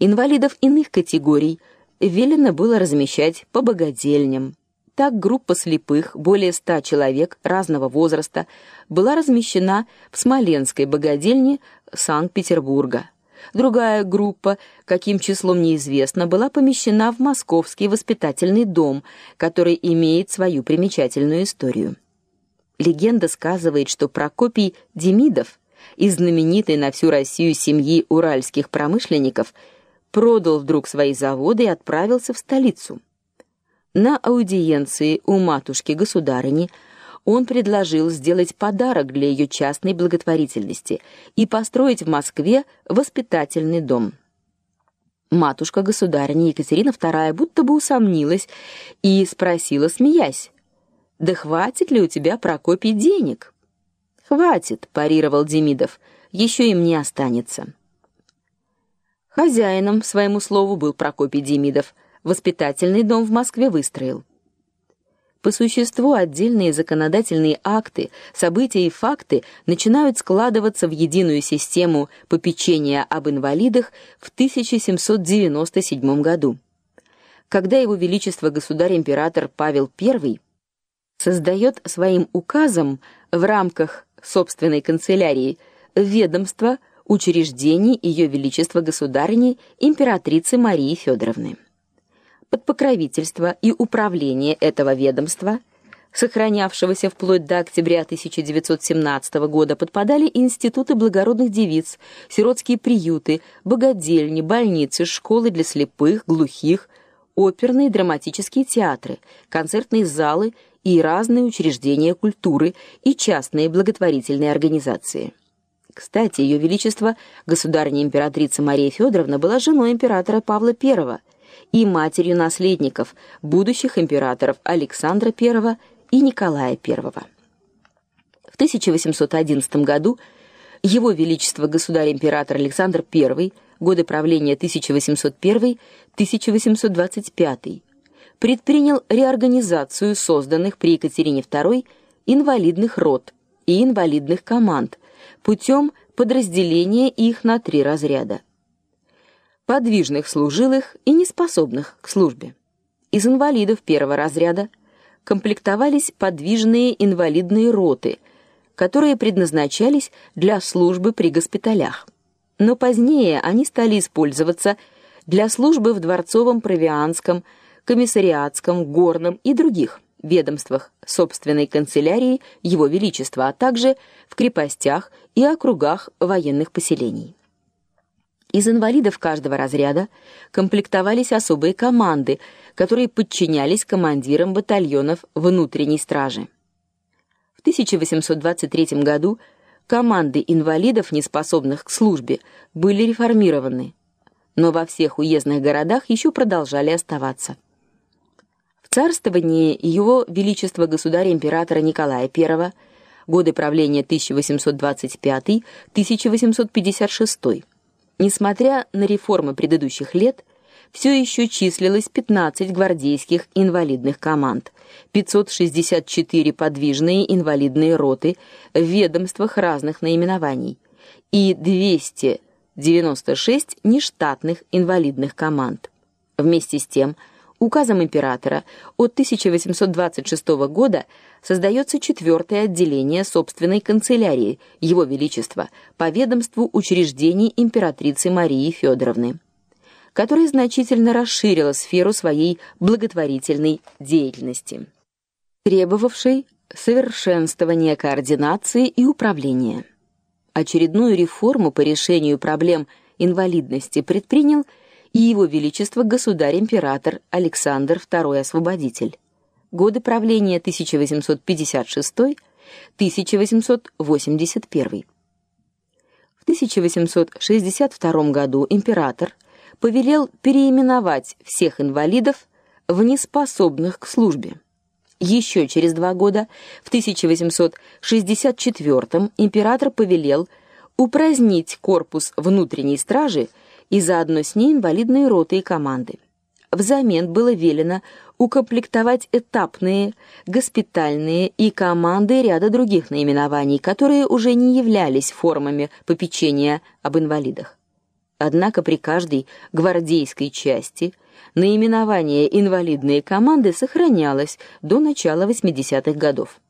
Инвалидов иных категорий велено было размещать по богадельням. Так группа слепых, более ста человек разного возраста, была размещена в Смоленской богадельне Санкт-Петербурга. Другая группа, каким числом неизвестно, была помещена в Московский воспитательный дом, который имеет свою примечательную историю. Легенда сказывает, что Прокопий Демидов из знаменитой на всю Россию семьи уральских промышленников продал вдруг свои заводы и отправился в столицу. На аудиенции у матушки-государыни он предложил сделать подарок для ее частной благотворительности и построить в Москве воспитательный дом. Матушка государыня Екатерина II будто бы усомнилась и спросила, смеясь: "Да хватит ли у тебя Прокопий денег?" "Хватит", парировал Демидов. еще и мне останется". Хозяином своему слову был Прокопий Демидов. Воспитательный дом в Москве выстроил. По существу отдельные законодательные акты, события и факты начинают складываться в единую систему попечения об инвалидах в 1797 году. Когда его величество государь-император Павел I создает своим указом в рамках собственной канцелярии ведомство учреждений ее величества государыни императрицы Марии Федоровны под покровительство и управление этого ведомства, сохранявшегося вплоть до октября 1917 года, подпадали институты благородных девиц, сиротские приюты, богадельни, больницы, школы для слепых, глухих, оперные драматические театры, концертные залы и разные учреждения культуры и частные благотворительные организации. Кстати, ее величество государыня императрица Мария Федоровна была женой императора Павла I и матерью наследников, будущих императоров Александра I и Николая I. В 1811 году его величество государь-император Александр I, годы правления 1801-1825, предпринял реорганизацию созданных при Екатерине II инвалидных рот и инвалидных команд путем подразделения их на три разряда подвижных служилых и неспособных к службе. Из инвалидов первого разряда комплектовались подвижные инвалидные роты, которые предназначались для службы при госпиталях. Но позднее они стали использоваться для службы в дворцовом провианском, комиссариатском, горном и других ведомствах собственной канцелярии Его Величества, а также в крепостях и округах военных поселений. Из инвалидов каждого разряда комплектовались особые команды, которые подчинялись командирам батальонов внутренней стражи. В 1823 году команды инвалидов, неспособных к службе, были реформированы, но во всех уездных городах еще продолжали оставаться. В царствовании его величества государя-императора Николая I годы правления 1825-1856 Несмотря на реформы предыдущих лет, все еще числилось 15 гвардейских инвалидных команд, 564 подвижные инвалидные роты в ведомствах разных наименований и 296 нештатных инвалидных команд. Вместе с тем, указом императора от 1826 года создается четвертое отделение собственной канцелярии Его Величества по ведомству учреждений императрицы Марии Федоровны, которое значительно расширило сферу своей благотворительной деятельности, требовавшей совершенствования координации и управления. Очередную реформу по решению проблем инвалидности предпринял и его величество государь-император Александр II Освободитель годы правления 1856-1881. В 1862 году император повелел переименовать всех инвалидов в неспособных к службе. Еще через два года, в 1864 император повелел упразднить корпус внутренней стражи и заодно с ней инвалидные роты и команды. Взамен было велено укомплектовать этапные, госпитальные и команды ряда других наименований, которые уже не являлись формами попечения об инвалидах. Однако при каждой гвардейской части наименование инвалидные команды сохранялось до начала 80-х годов.